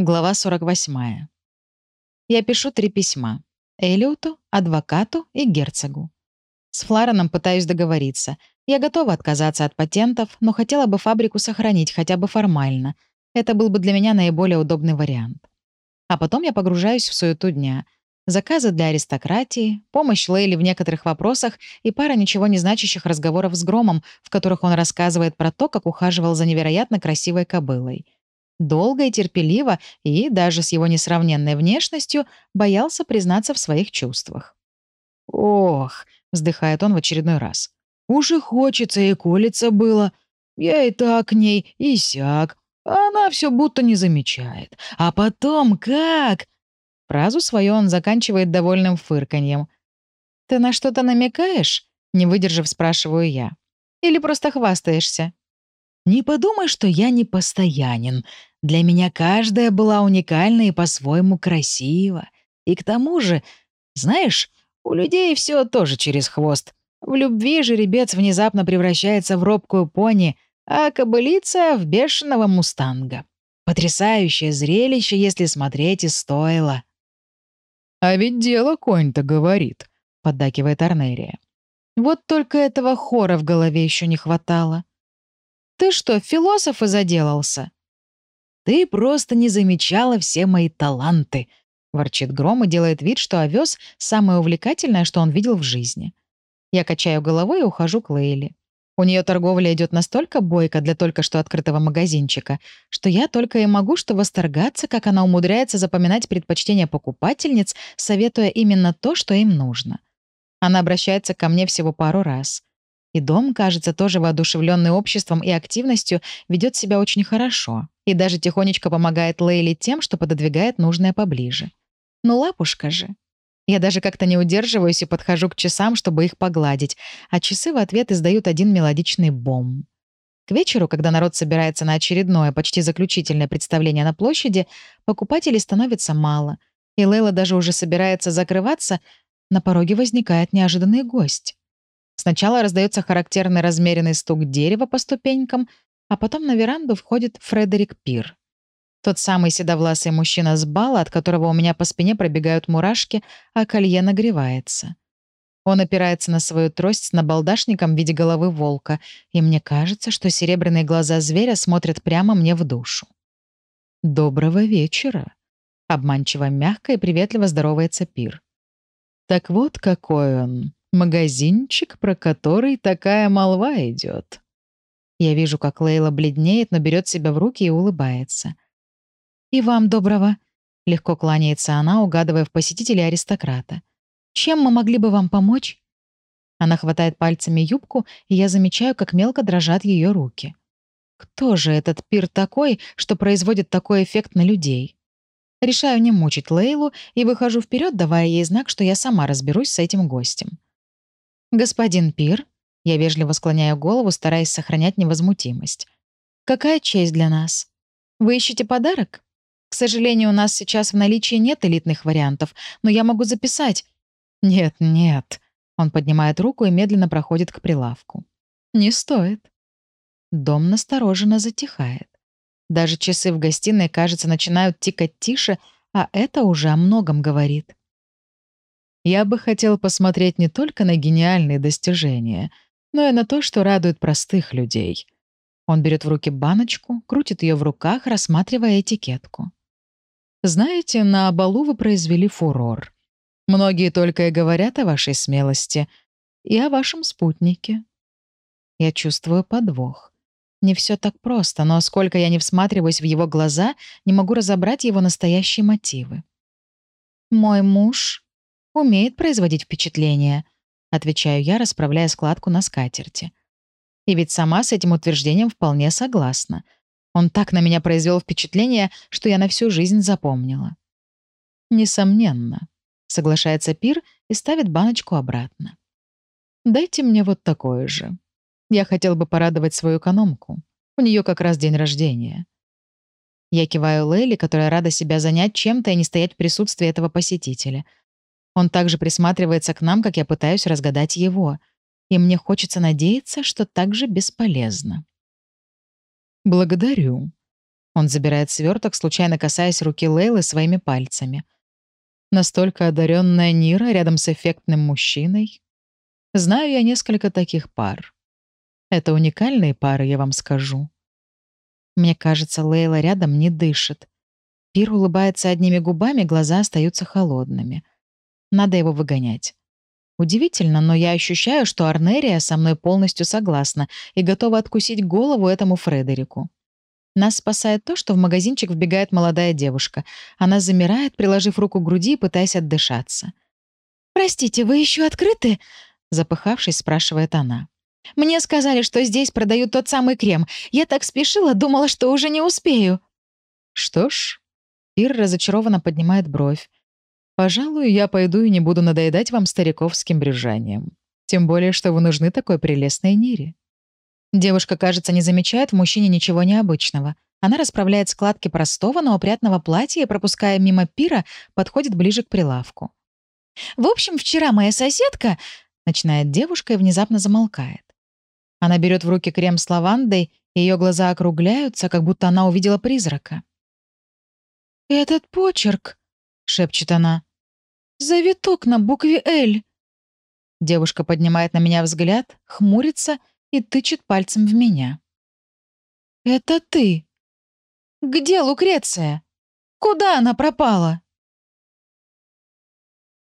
Глава 48. Я пишу три письма. Элиоту, адвокату и герцогу. С Флареном пытаюсь договориться. Я готова отказаться от патентов, но хотела бы фабрику сохранить хотя бы формально. Это был бы для меня наиболее удобный вариант. А потом я погружаюсь в суету дня. Заказы для аристократии, помощь Лейли в некоторых вопросах и пара ничего не значащих разговоров с Громом, в которых он рассказывает про то, как ухаживал за невероятно красивой кобылой — долго и терпеливо, и даже с его несравненной внешностью боялся признаться в своих чувствах. «Ох», — вздыхает он в очередной раз, — «уж и хочется и колется было. Я и так к ней, и сяк. А она все будто не замечает. А потом как?» Фразу свою он заканчивает довольным фырканьем. «Ты на что-то намекаешь?» — не выдержав, спрашиваю я. «Или просто хвастаешься?» «Не подумай, что я не постоянен», для меня каждая была уникальна и по-своему красива. И к тому же, знаешь, у людей все тоже через хвост. В любви жеребец внезапно превращается в робкую пони, а кобылица — в бешеного мустанга. Потрясающее зрелище, если смотреть и стоило. «А ведь дело конь-то говорит», — поддакивает Арнерия. «Вот только этого хора в голове еще не хватало. Ты что, философа заделался?» «Ты просто не замечала все мои таланты», — ворчит Гром и делает вид, что овес — самое увлекательное, что он видел в жизни. Я качаю головой и ухожу к Лейли. У нее торговля идет настолько бойко для только что открытого магазинчика, что я только и могу что восторгаться, как она умудряется запоминать предпочтения покупательниц, советуя именно то, что им нужно. Она обращается ко мне всего пару раз. И дом, кажется, тоже воодушевленный обществом и активностью, ведет себя очень хорошо. И даже тихонечко помогает Лейли тем, что пододвигает нужное поближе. Ну, лапушка же. Я даже как-то не удерживаюсь и подхожу к часам, чтобы их погладить, а часы в ответ издают один мелодичный бом. К вечеру, когда народ собирается на очередное, почти заключительное представление на площади, покупателей становится мало, и Лейла даже уже собирается закрываться, на пороге возникает неожиданный гость. Сначала раздается характерный размеренный стук дерева по ступенькам, а потом на веранду входит Фредерик Пир. Тот самый седовласый мужчина с бала, от которого у меня по спине пробегают мурашки, а колье нагревается. Он опирается на свою трость с набалдашником в виде головы волка, и мне кажется, что серебряные глаза зверя смотрят прямо мне в душу. «Доброго вечера», — обманчиво мягко и приветливо здоровается Пир. «Так вот какой он, Магазинчик, про который такая молва идет. Я вижу, как Лейла бледнеет, но берет себя в руки и улыбается. «И вам доброго», — легко кланяется она, угадывая в посетителе аристократа. «Чем мы могли бы вам помочь?» Она хватает пальцами юбку, и я замечаю, как мелко дрожат ее руки. Кто же этот пир такой, что производит такой эффект на людей? Решаю не мучить Лейлу и выхожу вперед, давая ей знак, что я сама разберусь с этим гостем. «Господин Пир», — я вежливо склоняю голову, стараясь сохранять невозмутимость. «Какая честь для нас? Вы ищете подарок? К сожалению, у нас сейчас в наличии нет элитных вариантов, но я могу записать». «Нет, нет», — он поднимает руку и медленно проходит к прилавку. «Не стоит». Дом настороженно затихает. Даже часы в гостиной, кажется, начинают тикать тише, а это уже о многом говорит. Я бы хотел посмотреть не только на гениальные достижения, но и на то, что радует простых людей. Он берет в руки баночку, крутит ее в руках, рассматривая этикетку. Знаете, на балу вы произвели фурор. Многие только и говорят о вашей смелости и о вашем спутнике. Я чувствую подвох. Не все так просто, но сколько я не всматриваюсь в его глаза, не могу разобрать его настоящие мотивы. Мой муж умеет производить впечатление», — отвечаю я, расправляя складку на скатерти. И ведь сама с этим утверждением вполне согласна. Он так на меня произвел впечатление, что я на всю жизнь запомнила. «Несомненно», — соглашается Пир и ставит баночку обратно. «Дайте мне вот такое же. Я хотел бы порадовать свою экономку. У нее как раз день рождения». Я киваю Лейли, которая рада себя занять чем-то и не стоять в присутствии этого посетителя — он также присматривается к нам, как я пытаюсь разгадать его. И мне хочется надеяться, что так же бесполезно. «Благодарю». Он забирает сверток, случайно касаясь руки Лейлы своими пальцами. Настолько одаренная Нира рядом с эффектным мужчиной. Знаю я несколько таких пар. Это уникальные пары, я вам скажу. Мне кажется, Лейла рядом не дышит. Пир улыбается одними губами, глаза остаются холодными. Надо его выгонять. Удивительно, но я ощущаю, что Арнерия со мной полностью согласна и готова откусить голову этому Фредерику. Нас спасает то, что в магазинчик вбегает молодая девушка. Она замирает, приложив руку к груди и пытаясь отдышаться. «Простите, вы еще открыты?» Запыхавшись, спрашивает она. «Мне сказали, что здесь продают тот самый крем. Я так спешила, думала, что уже не успею». «Что ж...» Ир разочарованно поднимает бровь. «Пожалуй, я пойду и не буду надоедать вам стариковским брюзжанием. Тем более, что вы нужны такой прелестной Нире». Девушка, кажется, не замечает в мужчине ничего необычного. Она расправляет складки простого, но опрятного платья и, пропуская мимо пира, подходит ближе к прилавку. «В общем, вчера моя соседка...» — начинает девушка и внезапно замолкает. Она берет в руки крем с лавандой, и ее глаза округляются, как будто она увидела призрака. «Этот почерк», — шепчет она, — «завиток на букве «Л». Девушка поднимает на меня взгляд, хмурится и тычет пальцем в меня. «Это ты! Где Лукреция? Куда она пропала?»